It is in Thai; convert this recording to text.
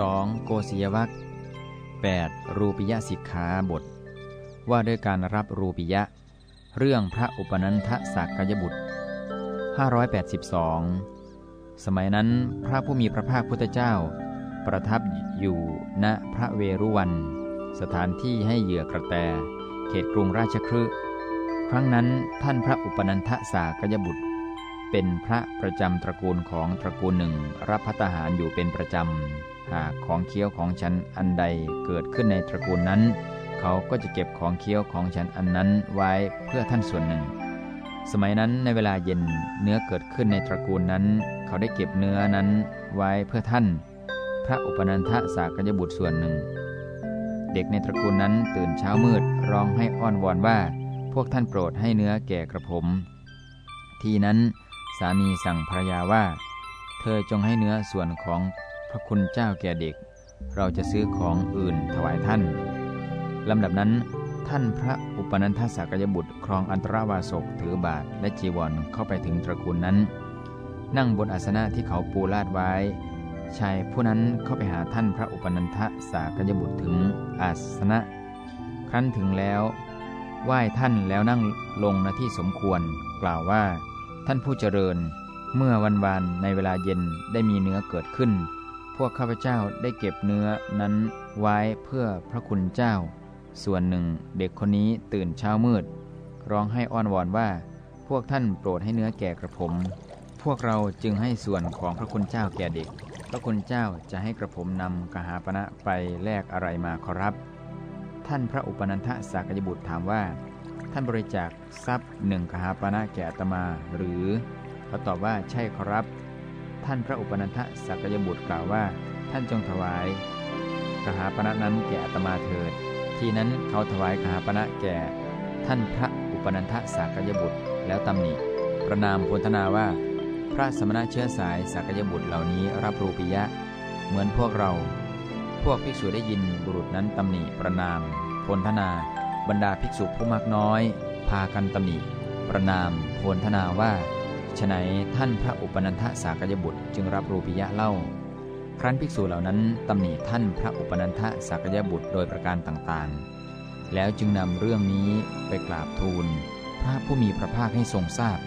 2. โกศิยวัค 8. รูปิยสิกขาบท ว่าด้วยการรับรูปิยะ เรื่องพระอุปนันทสักกยบุตร 582 สมัยนั้นพระผู้มีพระภาคพุทธเจ้า ประทับอยู่ณพระเวรุวัน สถานที่ให้เหยื่อกระแต เขตกรุงราชครืครั้งนั้นท่านพระอุปนันทสากยบุตร เป็นพระประจำตระกูลของตระกูลหนึ่งรับพัตหารอยู่เป็นประจำ หากของเคี้ยวของฉันอันใดเกิดขึ้นในตระกูลนั้น เขาก็จะเก็บของเคี้ยวของฉันอันนั้นไว้เพื่อท่านส่วนหนึ่ง สมัยนั้นในเวลาเย็นเนื้อเกิดขึ้นในตระกูลนั้น เขาได้เก็บเนื้อนั้นไว้เพื่อท่าน พระอุปนันทสากยบุตรส่วนหนึ่ง เด็กในตระกูลนั้นตื่นเช้ามืดร้องให้อ้อนวอนว่า พวกท่านโปรดให้เนื้อแก่กระผม ทีนั้นสามีสั่งภรรยาว่า เธอจงให้เนื้อส่วนของ ระคุณเจ้าแก่เด็ก เราจะซื้อของอื่นถวายท่านลำดับนั้นท่านพระอุปนันทสักยบุตรครองอันตรวาสกถือบาทและจีวรเข้าไปถึงตระกูลนั้น นั่งบนอาสนะที่เขาปูลาดไว้ ชายผู้นั้นเข้าไปหาท่านพระอุปนันทสากยบุตรถึงอาสนะ ครั้นถึงแล้วไหว้ท่านแล้วนั่งลงณที่สมควร กล่าวว่า ท่านผู้เจริญ เมื่อวันวานในเวลาเย็นได้มีเนื้อเกิดขึ้น พวกข้าพเจ้าได้เก็บเนื้อนั้นไว้เพื่อพระคุณเจ้า ส่วนหนึ่งเด็กคนนี้ตื่นเช้ามืด ร้องให้อ้อนวอนว่า พวกท่านโปรดให้เนื้อแก่กระผม พวกเราจึงให้ส่วนของพระคุณเจ้าแก่เด็ก พระคุณเจ้าจะให้กระผมนำกหาปณะไปแลกอะไรมาขอรับ ท่านพระอุปนันทสากยบุตรถามว่า ท่านบริจาคทรัพย์หนึ่งคหาปณะแก่ตมาหรือเขาตอบว่าใช่ครับ ท่านพระอุปนันทสากยบุตรกล่าวว่า ท่านจงถวายกหาปณะนั้นแก่ตมาเถิด ที่นั้นเขาถวายกหาปณะแก่ ท่านพระอุปนันทสากยบุตรแล้วตำหนิ ประนามพลธนาว่า พระสมณะเชื้อสายสากยบุตรเหล่านี้รับรูปิยะ เหมือนพวกเรา พวกภิกษุได้ยินบุรุษนั้นตำหนิประนามพลธนา บรรดาภิกษุผู้มากน้อย พากันตำหนิ ประนามพลธนาว่า ฉนัยท่านพระอุปนันทสากยบุตรจึงรับรูปิยะเล่า ครั้นภิกษุเหล่านั้นตำหนิท่านพระอุปนันทสากยบุตรโดยประการต่างๆ แล้วจึงนำเรื่องนี้ไปกราบทูล พระผู้มีพระภาคให้ทรงทราบ